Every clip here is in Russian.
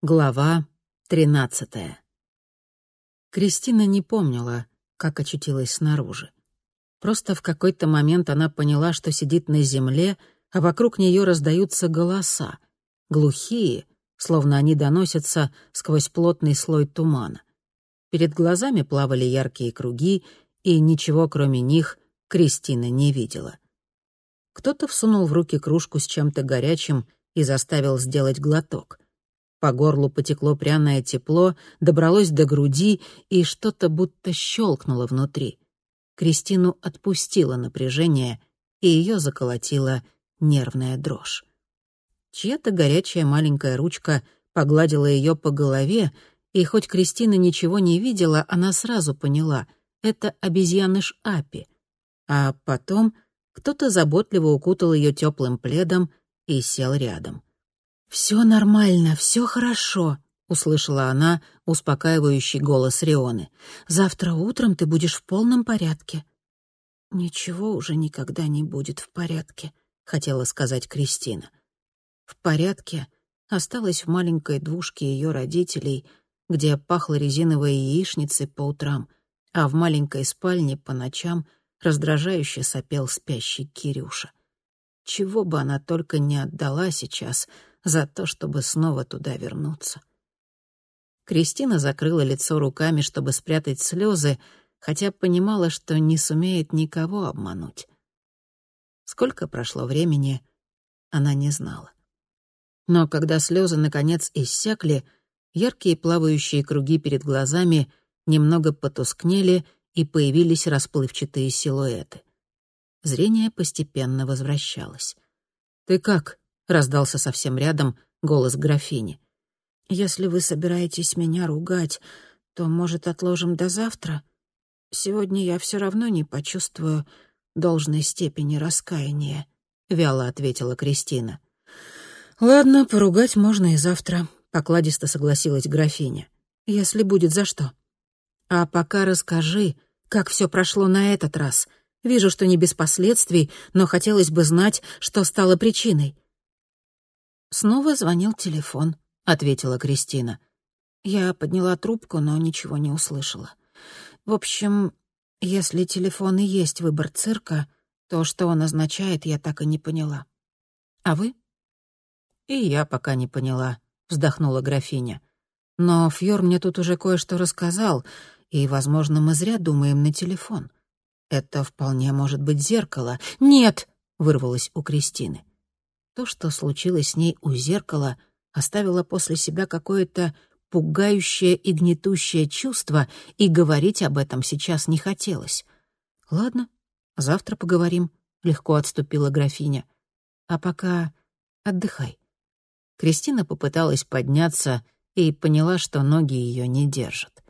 Глава тринадцатая. Кристина не помнила, как очутилась снаружи. Просто в какой-то момент она поняла, что сидит на земле, а вокруг нее раздаются голоса, глухие, словно они доносятся сквозь плотный слой тумана. Перед глазами плавали яркие круги, и ничего, кроме них, Кристина не видела. Кто-то всунул в руки кружку с чем-то горячим и заставил сделать глоток — по горлу потекло пряное тепло, добралось до груди, и что-то будто щелкнуло внутри. Кристину отпустило напряжение, и ее заколотила нервная дрожь. Чья-то горячая маленькая ручка погладила ее по голове, и хоть Кристина ничего не видела, она сразу поняла — это обезьяныш Апи. А потом кто-то заботливо укутал ее теплым пледом и сел рядом. «Все нормально, все хорошо», — услышала она успокаивающий голос Рионы. «Завтра утром ты будешь в полном порядке». «Ничего уже никогда не будет в порядке», — хотела сказать Кристина. «В порядке» осталась в маленькой двушке ее родителей, где пахло резиновой яичницей по утрам, а в маленькой спальне по ночам раздражающе сопел спящий Кирюша. Чего бы она только не отдала сейчас — за то, чтобы снова туда вернуться. Кристина закрыла лицо руками, чтобы спрятать слезы, хотя понимала, что не сумеет никого обмануть. Сколько прошло времени, она не знала. Но когда слезы наконец иссякли, яркие плавающие круги перед глазами немного потускнели и появились расплывчатые силуэты. Зрение постепенно возвращалось. «Ты как?» — раздался совсем рядом голос графини. «Если вы собираетесь меня ругать, то, может, отложим до завтра? Сегодня я все равно не почувствую должной степени раскаяния», — вяло ответила Кристина. «Ладно, поругать можно и завтра», — покладисто согласилась графиня. «Если будет за что. А пока расскажи, как все прошло на этот раз. Вижу, что не без последствий, но хотелось бы знать, что стало причиной. Снова звонил телефон, ответила Кристина. Я подняла трубку, но ничего не услышала. В общем, если телефон и есть выбор цирка, то что он означает, я так и не поняла. А вы? И я пока не поняла, вздохнула графиня. Но Фьор мне тут уже кое-что рассказал, и, возможно, мы зря думаем на телефон. Это вполне может быть зеркало. Нет, вырвалось у Кристины. То, что случилось с ней у зеркала, оставило после себя какое-то пугающее и гнетущее чувство, и говорить об этом сейчас не хотелось. «Ладно, завтра поговорим», — легко отступила графиня. «А пока отдыхай». Кристина попыталась подняться и поняла, что ноги ее не держат.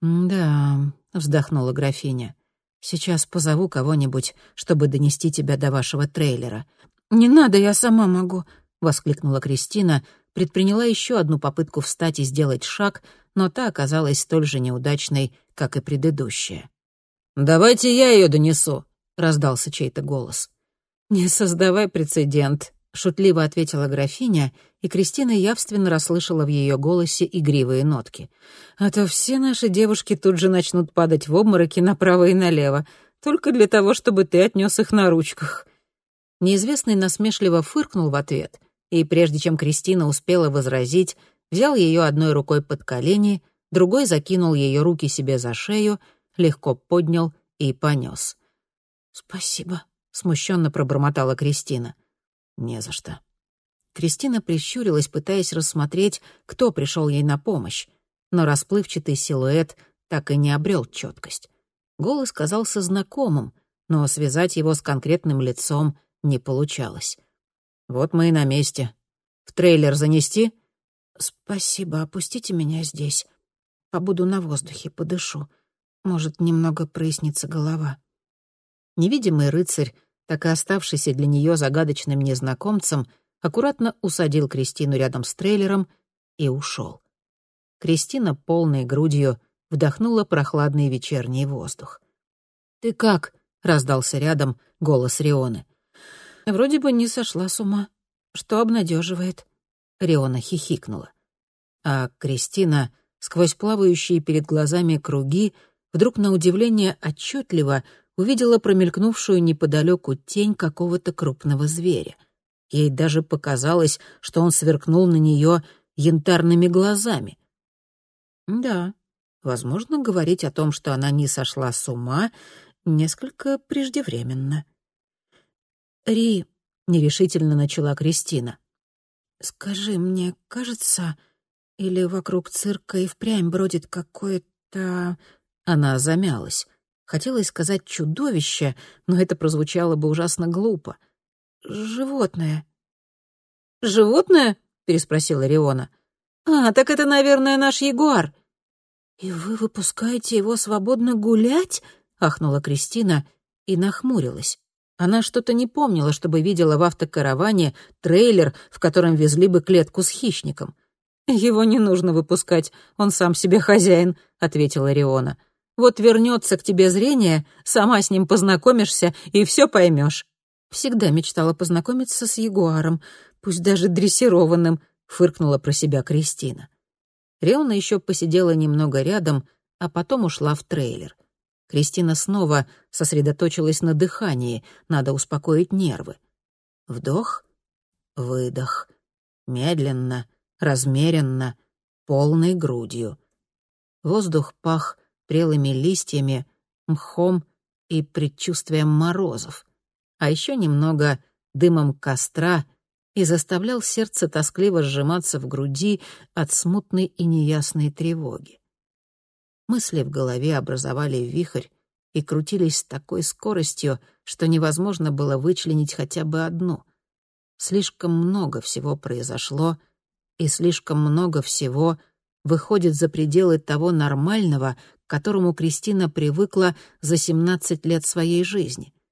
«Да», — вздохнула графиня, — «сейчас позову кого-нибудь, чтобы донести тебя до вашего трейлера. «Не надо, я сама могу», — воскликнула Кристина, предприняла еще одну попытку встать и сделать шаг, но та оказалась столь же неудачной, как и предыдущая. «Давайте я ее донесу», — раздался чей-то голос. «Не создавай прецедент», — шутливо ответила графиня, и Кристина явственно расслышала в ее голосе игривые нотки. «А то все наши девушки тут же начнут падать в обмороки направо и налево, только для того, чтобы ты отнес их на ручках». Неизвестный насмешливо фыркнул в ответ, и прежде чем Кристина успела возразить, взял ее одной рукой под колени, другой закинул ее руки себе за шею, легко поднял и понес. «Спасибо», — смущенно пробормотала Кристина. «Не за что». Кристина прищурилась, пытаясь рассмотреть, кто пришел ей на помощь, но расплывчатый силуэт так и не обрел четкость. Голос казался знакомым, но связать его с конкретным лицом не получалось. «Вот мы и на месте. В трейлер занести?» «Спасибо, опустите меня здесь. Побуду на воздухе, подышу. Может, немного прояснится голова». Невидимый рыцарь, так и оставшийся для нее загадочным незнакомцем, аккуратно усадил Кристину рядом с трейлером и ушел. Кристина полной грудью вдохнула прохладный вечерний воздух. «Ты как?» — раздался рядом голос Рионы. Вроде бы не сошла с ума, что обнадеживает. Риона хихикнула. а Кристина, сквозь плавающие перед глазами круги, вдруг на удивление отчетливо увидела промелькнувшую неподалеку тень какого-то крупного зверя. Ей даже показалось, что он сверкнул на нее янтарными глазами. Да, возможно, говорить о том, что она не сошла с ума, несколько преждевременно. «Ри», — нерешительно начала Кристина, — «скажи, мне кажется, или вокруг цирка и впрямь бродит какое-то...» Она замялась. Хотелось сказать «чудовище», но это прозвучало бы ужасно глупо. «Животное». «Животное?» — переспросила Риона. «А, так это, наверное, наш ягуар». «И вы выпускаете его свободно гулять?» — ахнула Кристина и нахмурилась. Она что-то не помнила, чтобы видела в автокараване трейлер, в котором везли бы клетку с хищником. «Его не нужно выпускать, он сам себе хозяин», — ответила Риона. «Вот вернется к тебе зрение, сама с ним познакомишься и все поймешь». Всегда мечтала познакомиться с ягуаром, пусть даже дрессированным, фыркнула про себя Кристина. Риона еще посидела немного рядом, а потом ушла в трейлер. Кристина снова сосредоточилась на дыхании, надо успокоить нервы. Вдох, выдох, медленно, размеренно, полной грудью. Воздух пах прелыми листьями, мхом и предчувствием морозов, а еще немного дымом костра и заставлял сердце тоскливо сжиматься в груди от смутной и неясной тревоги. Мысли в голове образовали вихрь и крутились с такой скоростью, что невозможно было вычленить хотя бы одну. Слишком много всего произошло, и слишком много всего выходит за пределы того нормального, к которому Кристина привыкла за 17 лет своей жизни —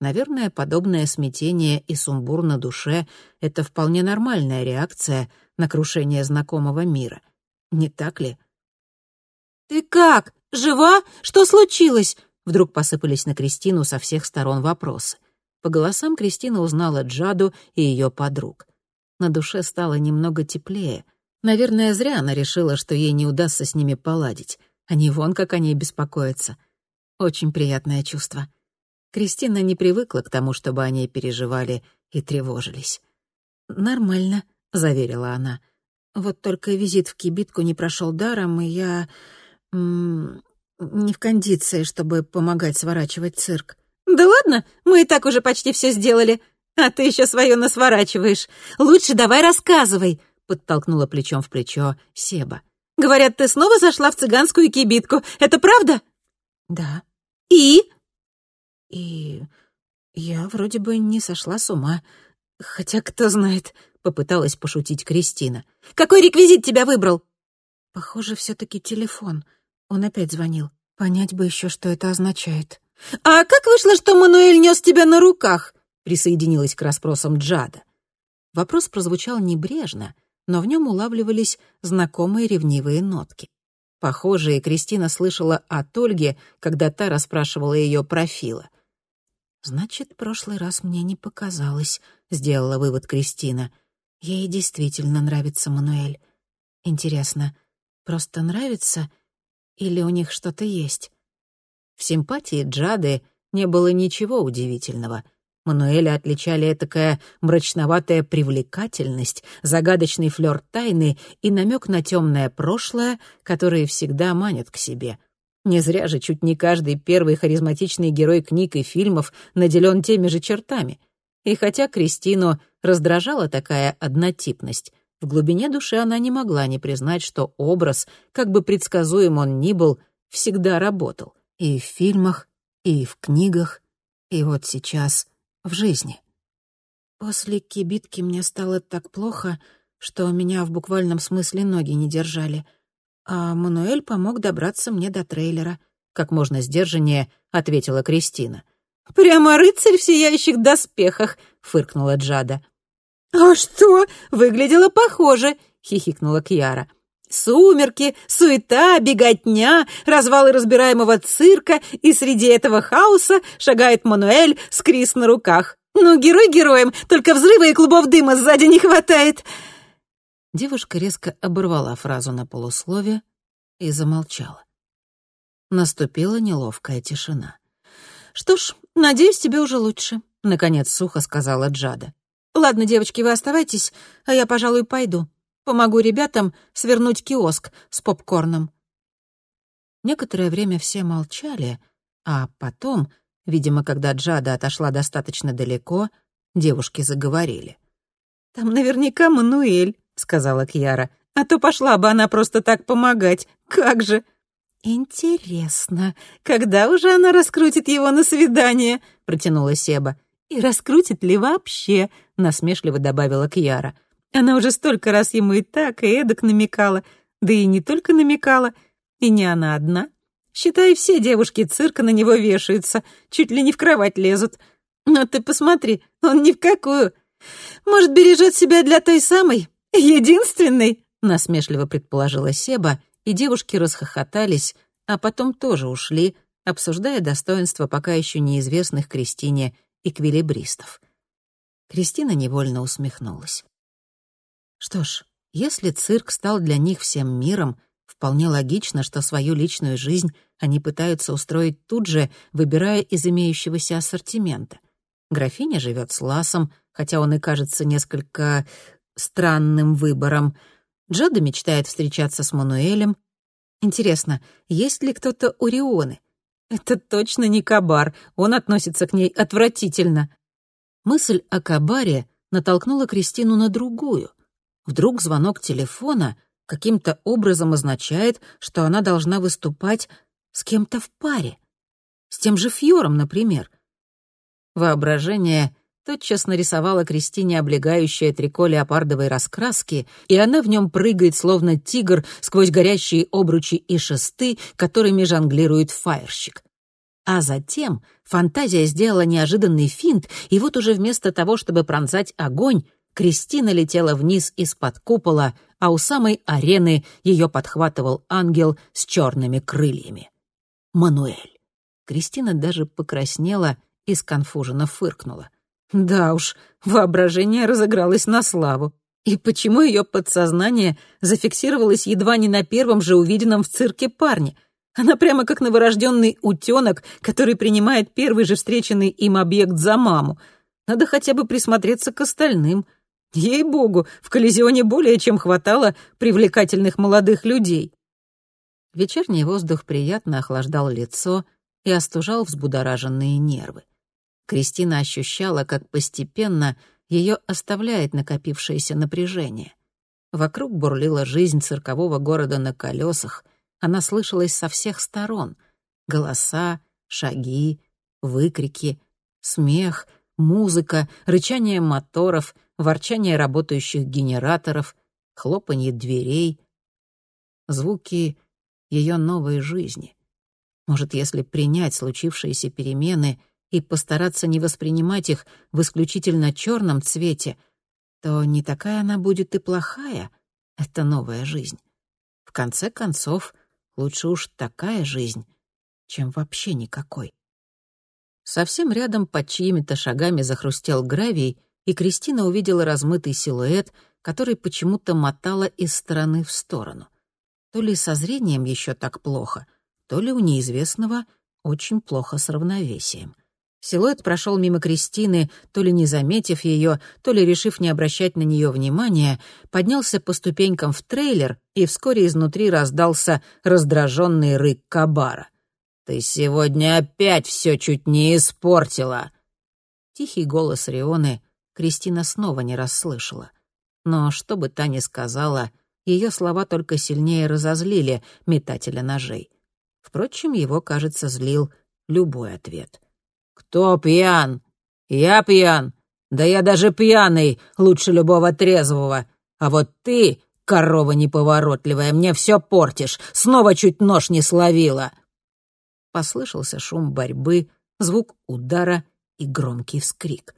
Наверное, подобное смятение и сумбур на душе — это вполне нормальная реакция на крушение знакомого мира. Не так ли? «Ты как? Жива? Что случилось?» Вдруг посыпались на Кристину со всех сторон вопросы. По голосам Кристина узнала Джаду и ее подруг. На душе стало немного теплее. Наверное, зря она решила, что ей не удастся с ними поладить. Они вон как о ней беспокоятся. Очень приятное чувство. Кристина не привыкла к тому, чтобы о ней переживали и тревожились. «Нормально», — заверила она. «Вот только визит в кибитку не прошел даром, и я... Не в кондиции, чтобы помогать сворачивать цирк». «Да ладно, мы и так уже почти все сделали, а ты еще свое насворачиваешь. Лучше давай рассказывай», — подтолкнула плечом в плечо Себа. «Говорят, ты снова зашла в цыганскую кибитку. Это правда?» «Да». «И?» И я вроде бы не сошла с ума. Хотя, кто знает, попыталась пошутить Кристина. «Какой реквизит тебя выбрал?» Похоже, все таки телефон. Он опять звонил. Понять бы еще, что это означает. «А как вышло, что Мануэль нес тебя на руках?» присоединилась к расспросам Джада. Вопрос прозвучал небрежно, но в нем улавливались знакомые ревнивые нотки. Похожие Кристина слышала от Ольги, когда та расспрашивала ее про Фила. «Значит, прошлый раз мне не показалось», — сделала вывод Кристина. «Ей действительно нравится Мануэль. Интересно, просто нравится или у них что-то есть?» В симпатии Джады не было ничего удивительного. Мануэля отличали этакая мрачноватая привлекательность, загадочный флёр тайны и намек на темное прошлое, которые всегда манят к себе — не зря же чуть не каждый первый харизматичный герой книг и фильмов наделен теми же чертами. И хотя Кристину раздражала такая однотипность, в глубине души она не могла не признать, что образ, как бы предсказуем он ни был, всегда работал. И в фильмах, и в книгах, и вот сейчас в жизни. После кибитки мне стало так плохо, что меня в буквальном смысле ноги не держали — а Мануэль помог добраться мне до трейлера. Как можно сдержаннее ответила Кристина. «Прямо рыцарь в сияющих доспехах», — фыркнула Джада. «А что? Выглядело похоже», — хихикнула Кьяра. «Сумерки, суета, беготня, развалы разбираемого цирка, и среди этого хаоса шагает Мануэль с Крис на руках. Ну, герой героем, только взрыва и клубов дыма сзади не хватает». Девушка резко оборвала фразу на полуслове и замолчала. Наступила неловкая тишина. «Что ж, надеюсь, тебе уже лучше», — наконец сухо сказала Джада. «Ладно, девочки, вы оставайтесь, а я, пожалуй, пойду. Помогу ребятам свернуть киоск с попкорном». Некоторое время все молчали, а потом, видимо, когда Джада отошла достаточно далеко, девушки заговорили. «Там наверняка Мануэль», — сказала Кьяра. «А то пошла бы она просто так помогать. Как же!» «Интересно, когда уже она раскрутит его на свидание?» — протянула Себа. «И раскрутит ли вообще?» — насмешливо добавила Кьяра. Она уже столько раз ему и так, и эдак намекала. Да и не только намекала, и не она одна. Считай, все девушки цирка на него вешаются, чуть ли не в кровать лезут. Но ты посмотри, он ни в какую. Может, бережет себя для той самой, единственной?» — насмешливо предположила Себа, и девушки расхохотались, а потом тоже ушли, обсуждая достоинства пока еще неизвестных Кристине эквилибристов. Кристина невольно усмехнулась. Что ж, если цирк стал для них всем миром, вполне логично, что свою личную жизнь они пытаются устроить тут же, выбирая из имеющегося ассортимента. Графиня живет с Ласом, хотя он и кажется несколько странным выбором. Джада мечтает встречаться с Мануэлем. Интересно, есть ли кто-то у Рионы? Это точно не Кабар, он относится к ней отвратительно. Мысль о Кабаре натолкнула Кристину на другую. Вдруг звонок телефона каким-то образом означает, что она должна выступать с кем-то в паре. С тем же Фьором, например. Воображение тотчас нарисовала Кристине облегающее трико леопардовой раскраски, и она в нем прыгает, словно тигр, сквозь горящие обручи и шесты, которыми жонглирует фаерщик. А затем фантазия сделала неожиданный финт, и вот уже вместо того, чтобы пронзать огонь, Кристина летела вниз из-под купола, а у самой арены ее подхватывал ангел с черными крыльями. Мануэль. Кристина даже покраснела и сконфуженно фыркнула. Да уж, воображение разыгралось на славу. И почему ее подсознание зафиксировалось едва не на первом же увиденном в цирке парне? Она прямо как новорожденный утенок, который принимает первый же встреченный им объект за маму. Надо хотя бы присмотреться к остальным. Ей-богу, в коллизионе более чем хватало привлекательных молодых людей. Вечерний воздух приятно охлаждал лицо и остужал взбудораженные нервы. Кристина ощущала, как постепенно ее оставляет накопившееся напряжение. Вокруг бурлила жизнь циркового города на колесах. Она слышалась со всех сторон. Голоса, шаги, выкрики, смех, музыка, рычание моторов, ворчание работающих генераторов, хлопанье дверей. Звуки ее новой жизни. Может, если принять случившиеся перемены — и постараться не воспринимать их в исключительно черном цвете, то не такая она будет и плохая, это новая жизнь. В конце концов, лучше уж такая жизнь, чем вообще никакой. Совсем рядом под чьими-то шагами захрустел гравий, и Кристина увидела размытый силуэт, который почему-то мотала из стороны в сторону. То ли со зрением еще так плохо, то ли у неизвестного очень плохо с равновесием. Силуэт прошел мимо Кристины, то ли не заметив ее, то ли решив не обращать на нее внимания, поднялся по ступенькам в трейлер, и вскоре изнутри раздался раздраженный рык Кабара. «Ты сегодня опять все чуть не испортила!» Тихий голос Рионы Кристина снова не расслышала. Но что бы та ни сказала, ее слова только сильнее разозлили метателя ножей. Впрочем, его, кажется, злил любой ответ — «Кто пьян? Я пьян. Да я даже пьяный лучше любого трезвого. А вот ты, корова неповоротливая, мне все портишь. Снова чуть нож не словила». Послышался шум борьбы, звук удара и громкий вскрик.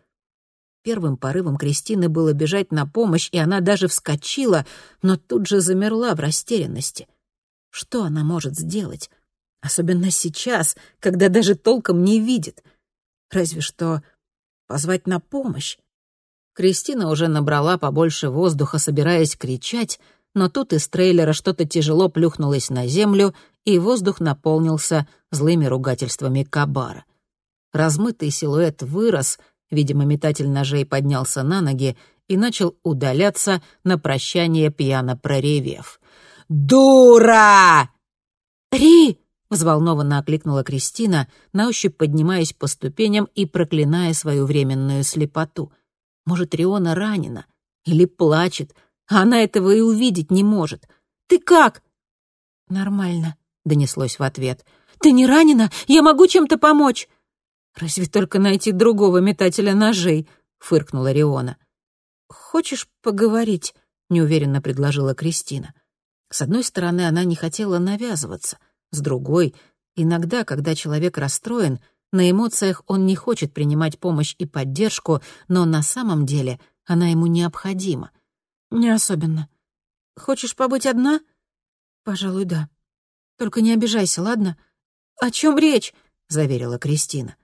Первым порывом Кристины было бежать на помощь, и она даже вскочила, но тут же замерла в растерянности. Что она может сделать? Особенно сейчас, когда даже толком не видит — Разве что позвать на помощь. Кристина уже набрала побольше воздуха, собираясь кричать, но тут из трейлера что-то тяжело плюхнулось на землю, и воздух наполнился злыми ругательствами Кабара. Размытый силуэт вырос, видимо, метатель ножей поднялся на ноги и начал удаляться на прощание пьяно проревев. «Дура!» «Ри!» — взволнованно окликнула Кристина, на ощупь поднимаясь по ступеням и проклиная свою временную слепоту. «Может, Риона ранена или плачет, а она этого и увидеть не может. Ты как?» «Нормально», — донеслось в ответ. «Ты не ранена? Я могу чем-то помочь?» «Разве только найти другого метателя ножей», — фыркнула Риона. «Хочешь поговорить?» — неуверенно предложила Кристина. С одной стороны, она не хотела навязываться. С другой, иногда, когда человек расстроен, на эмоциях он не хочет принимать помощь и поддержку, но на самом деле она ему необходима. «Не особенно. Хочешь побыть одна?» «Пожалуй, да. Только не обижайся, ладно?» «О чем речь?» — заверила Кристина.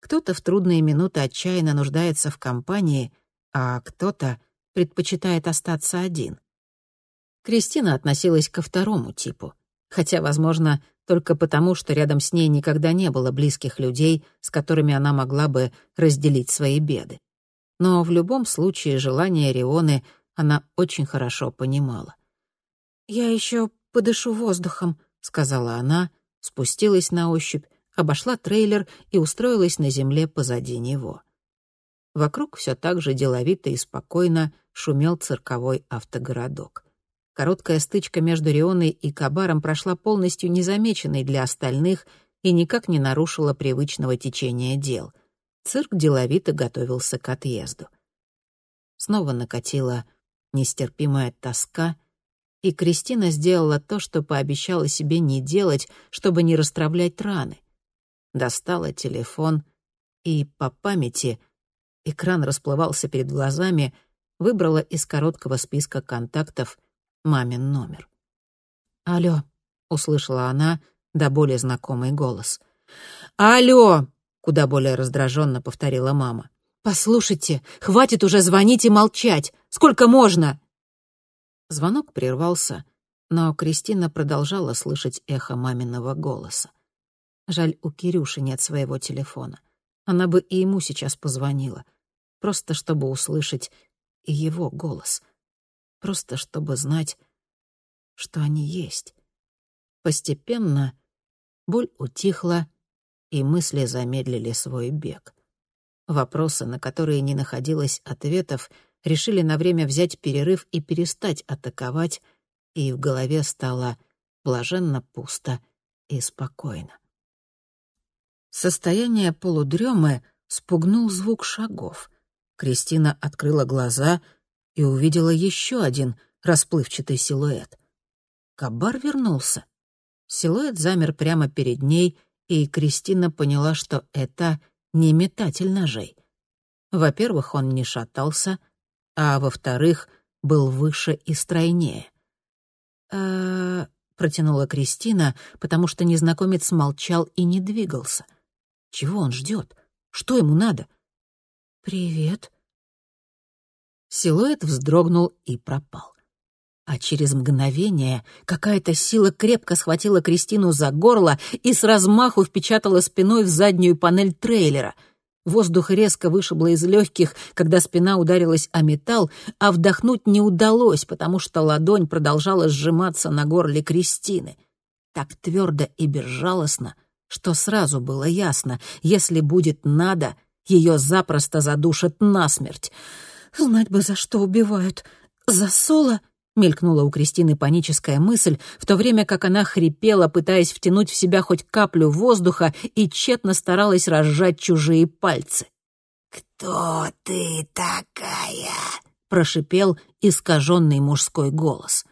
Кто-то в трудные минуты отчаянно нуждается в компании, а кто-то предпочитает остаться один. Кристина относилась ко второму типу, хотя, возможно, только потому, что рядом с ней никогда не было близких людей, с которыми она могла бы разделить свои беды. Но в любом случае желание Рионы она очень хорошо понимала. «Я еще подышу воздухом», — сказала она, спустилась на ощупь, обошла трейлер и устроилась на земле позади него. Вокруг все так же деловито и спокойно шумел цирковой автогородок. Короткая стычка между Рионой и Кабаром прошла полностью незамеченной для остальных и никак не нарушила привычного течения дел. Цирк деловито готовился к отъезду. Снова накатила нестерпимая тоска, и Кристина сделала то, что пообещала себе не делать, чтобы не расстравлять раны. Достала телефон и по памяти экран расплывался перед глазами, выбрала из короткого списка контактов мамин номер. «Алло», — услышала она до более знакомый голос. «Алло!» — куда более раздраженно повторила мама. «Послушайте, хватит уже звонить и молчать! Сколько можно?» Звонок прервался, но Кристина продолжала слышать эхо маминого голоса. Жаль, у Кирюши нет своего телефона. Она бы и ему сейчас позвонила, просто чтобы услышать его голос, просто чтобы знать, что они есть. Постепенно боль утихла, и мысли замедлили свой бег. Вопросы, на которые не находилось ответов, решили на время взять перерыв и перестать атаковать, и в голове стало блаженно пусто и спокойно. Состояние полудремы спугнул звук шагов. Кристина открыла глаза и увидела еще один расплывчатый силуэт. Кабар вернулся. Силуэт замер прямо перед ней, и Кристина поняла, что это не метатель ножей. Во-первых, он не шатался, а во-вторых, был выше и стройнее. «Э-э...» протянула Кристина, потому что незнакомец молчал и не двигался. Чего он ждет? Что ему надо? «Привет». Силуэт вздрогнул и пропал. А через мгновение какая-то сила крепко схватила Кристину за горло и с размаху впечатала спиной в заднюю панель трейлера. Воздух резко вышибло из легких, когда спина ударилась о металл, а вдохнуть не удалось, потому что ладонь продолжала сжиматься на горле Кристины. Так твердо и безжалостно, что сразу было ясно, если будет надо, ее запросто задушат насмерть. «Знать бы, за что убивают. За соло?» Мелькнула у Кристины паническая мысль, в то время как она хрипела, пытаясь втянуть в себя хоть каплю воздуха и тщетно старалась разжать чужие пальцы. «Кто ты такая?» — прошипел искаженный мужской голос.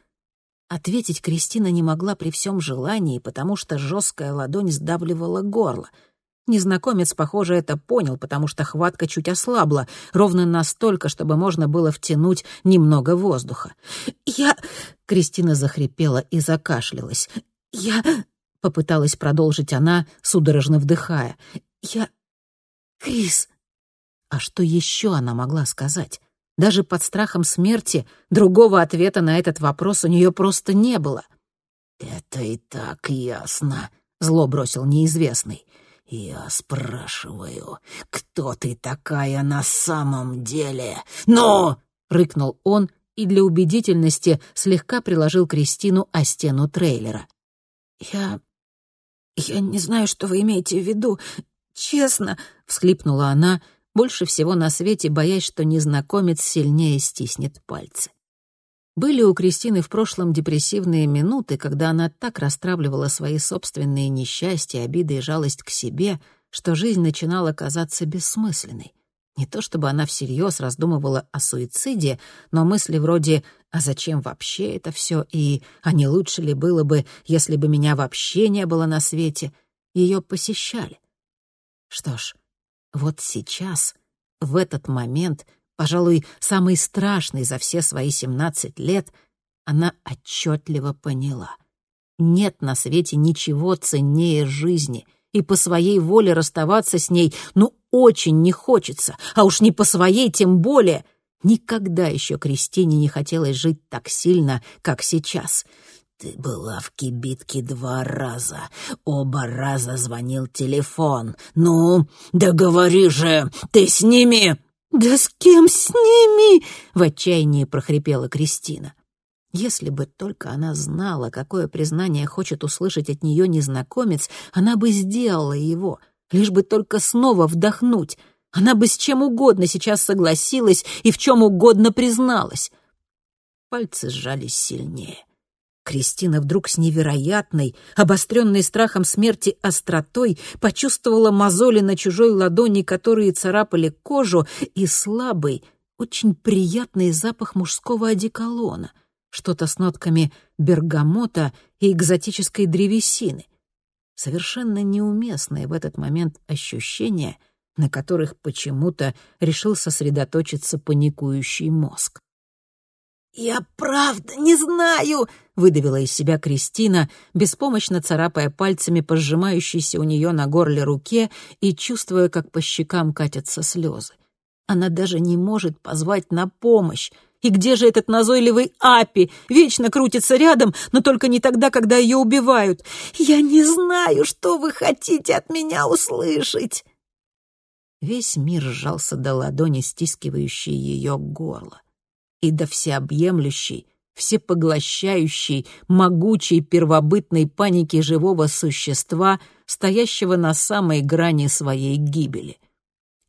Ответить Кристина не могла при всем желании, потому что жесткая ладонь сдавливала горло — Незнакомец, похоже, это понял, потому что хватка чуть ослабла, ровно настолько, чтобы можно было втянуть немного воздуха. «Я...» — Кристина захрипела и закашлялась. «Я...» — попыталась продолжить она, судорожно вдыхая. «Я... Крис...» А что еще она могла сказать? Даже под страхом смерти другого ответа на этот вопрос у нее просто не было. «Это и так ясно», — зло бросил неизвестный. «Я спрашиваю, кто ты такая на самом деле? Но!» — рыкнул он и для убедительности слегка приложил Кристину о стену трейлера. «Я... я не знаю, что вы имеете в виду. Честно», — всхлипнула она, больше всего на свете боясь, что незнакомец сильнее стиснет пальцы. Были у Кристины в прошлом депрессивные минуты, когда она так расстравливала свои собственные несчастья, обиды и жалость к себе, что жизнь начинала казаться бессмысленной. Не то чтобы она всерьез раздумывала о суициде, но мысли вроде «А зачем вообще это все?» и «А не лучше ли было бы, если бы меня вообще не было на свете?» ее посещали. Что ж, вот сейчас, в этот момент — пожалуй, самый страшный за все свои семнадцать лет, она отчетливо поняла. Нет на свете ничего ценнее жизни, и по своей воле расставаться с ней ну очень не хочется, а уж не по своей тем более. Никогда еще Кристине не хотелось жить так сильно, как сейчас. «Ты была в кибитке два раза. Оба раза звонил телефон. Ну, да говори же, ты с ними...» «Да с кем с ними?» — в отчаянии прохрипела Кристина. Если бы только она знала, какое признание хочет услышать от нее незнакомец, она бы сделала его, лишь бы только снова вдохнуть. Она бы с чем угодно сейчас согласилась и в чем угодно призналась. Пальцы сжались сильнее. Кристина вдруг с невероятной, обостренной страхом смерти остротой почувствовала мозоли на чужой ладони, которые царапали кожу, и слабый, очень приятный запах мужского одеколона, что-то с нотками бергамота и экзотической древесины. Совершенно неуместные в этот момент ощущения, на которых почему-то решил сосредоточиться паникующий мозг. «Я правда не знаю!» — выдавила из себя Кристина, беспомощно царапая пальцами по сжимающейся у нее на горле руке и чувствуя, как по щекам катятся слезы. Она даже не может позвать на помощь. И где же этот назойливый Апи? Вечно крутится рядом, но только не тогда, когда ее убивают. «Я не знаю, что вы хотите от меня услышать!» Весь мир сжался до ладони, стискивающей ее горло и до всеобъемлющей, всепоглощающей, могучей первобытной паники живого существа, стоящего на самой грани своей гибели.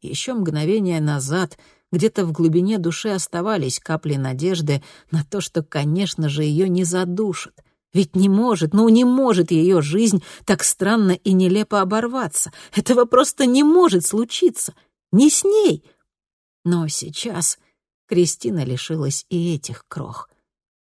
Еще мгновение назад где-то в глубине души оставались капли надежды на то, что, конечно же, ее не задушат. Ведь не может, ну не может ее жизнь так странно и нелепо оборваться. Этого просто не может случиться. Не с ней. Но сейчас Кристина лишилась и этих крох.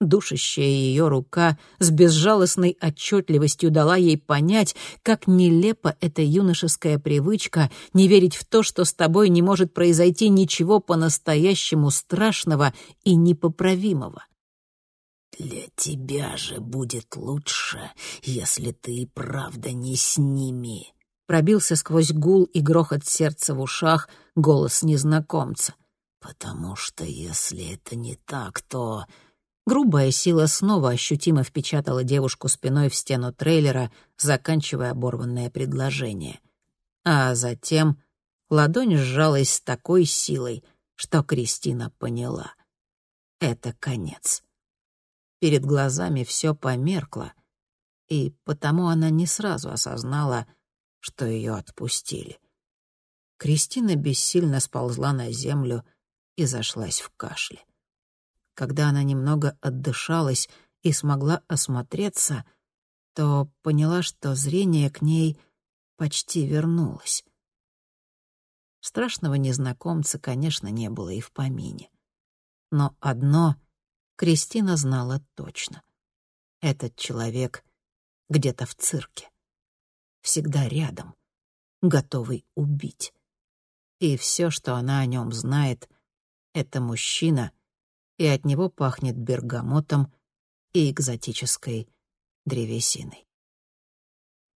Душащая ее рука с безжалостной отчетливостью дала ей понять, как нелепа эта юношеская привычка не верить в то, что с тобой не может произойти ничего по-настоящему страшного и непоправимого. «Для тебя же будет лучше, если ты и правда не с ними», — пробился сквозь гул и грохот сердца в ушах голос незнакомца. «Потому что если это не так, то...» Грубая сила снова ощутимо впечатала девушку спиной в стену трейлера, заканчивая оборванное предложение. А затем ладонь сжалась с такой силой, что Кристина поняла. Это конец. Перед глазами все померкло, и потому она не сразу осознала, что ее отпустили. Кристина бессильно сползла на землю и зашлась в кашле. Когда она немного отдышалась и смогла осмотреться, то поняла, что зрение к ней почти вернулось. Страшного незнакомца, конечно, не было и в помине. Но одно Кристина знала точно. Этот человек где-то в цирке. Всегда рядом, готовый убить. И все, что она о нем знает, это мужчина, и от него пахнет бергамотом и экзотической древесиной.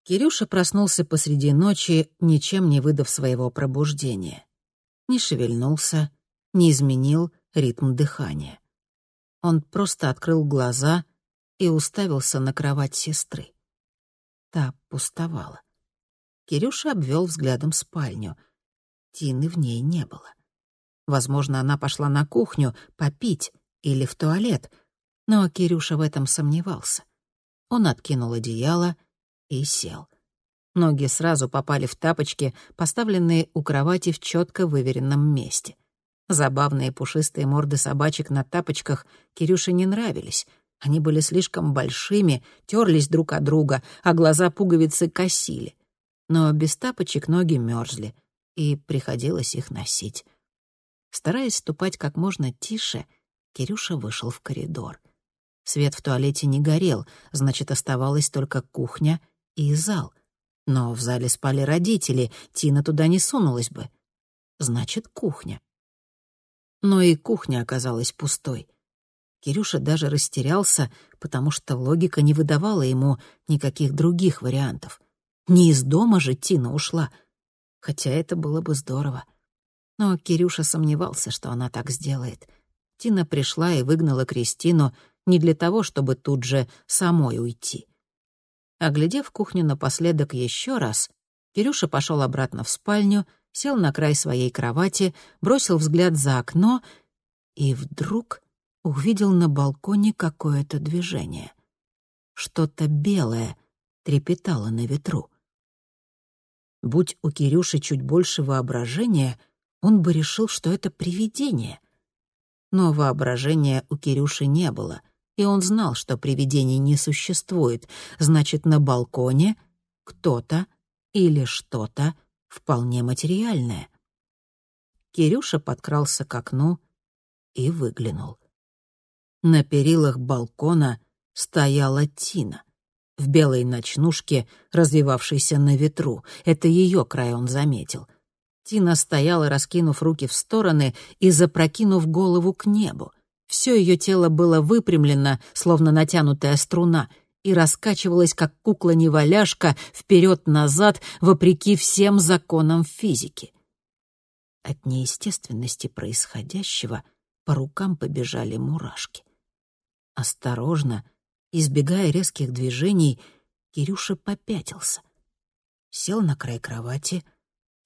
Кирюша проснулся посреди ночи, ничем не выдав своего пробуждения. не шевельнулся, не изменил ритм дыхания. Он просто открыл глаза и уставился на кровать сестры. Та пустовала. Кирюша обвел взглядом спальню. Тины в ней не было. Возможно, она пошла на кухню попить или в туалет, но Кирюша в этом сомневался. Он откинул одеяло и сел. Ноги сразу попали в тапочки, поставленные у кровати в четко выверенном месте. Забавные пушистые морды собачек на тапочках Кирюше не нравились. Они были слишком большими, терлись друг от друга, а глаза пуговицы косили. Но без тапочек ноги мерзли, и приходилось их носить. Стараясь ступать как можно тише, Кирюша вышел в коридор. Свет в туалете не горел, значит, оставалась только кухня и зал. Но в зале спали родители, Тина туда не сунулась бы. Значит, кухня. Но и кухня оказалась пустой. Кирюша даже растерялся, потому что логика не выдавала ему никаких других вариантов. Не из дома же Тина ушла. Хотя это было бы здорово. Но Кирюша сомневался, что она так сделает. Тина пришла и выгнала Кристину не для того, чтобы тут же самой уйти. Оглядев кухню напоследок еще раз, Кирюша пошел обратно в спальню, сел на край своей кровати, бросил взгляд за окно и вдруг увидел на балконе какое-то движение. Что-то белое трепетало на ветру. Будь у Кирюши чуть больше воображения, он бы решил, что это привидение. Но воображения у Кирюши не было, и он знал, что привидений не существует. Значит, на балконе кто-то или что-то вполне материальное. Кирюша подкрался к окну и выглянул. На перилах балкона стояла Тина в белой ночнушке, развивавшейся на ветру. Это ее край он заметил. Тина стояла, раскинув руки в стороны и запрокинув голову к небу. Все ее тело было выпрямлено, словно натянутая струна, и раскачивалась, как кукла-неваляшка, вперед-назад, вопреки всем законам физики. От неестественности происходящего по рукам побежали мурашки. Осторожно, избегая резких движений, Кирюша попятился. Сел на край кровати —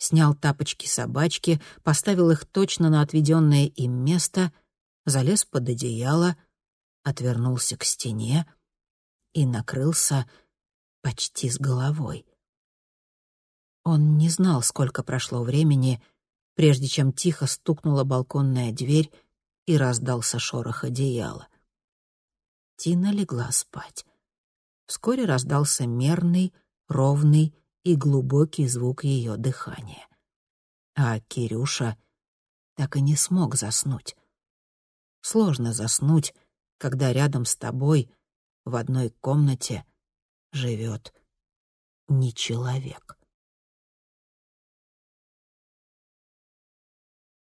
снял тапочки-собачки, поставил их точно на отведенное им место, залез под одеяло, отвернулся к стене и накрылся почти с головой. Он не знал, сколько прошло времени, прежде чем тихо стукнула балконная дверь и раздался шорох одеяла. Тина легла спать. Вскоре раздался мерный, ровный и глубокий звук ее дыхания. А Кирюша так и не смог заснуть. Сложно заснуть, когда рядом с тобой в одной комнате живет не человек.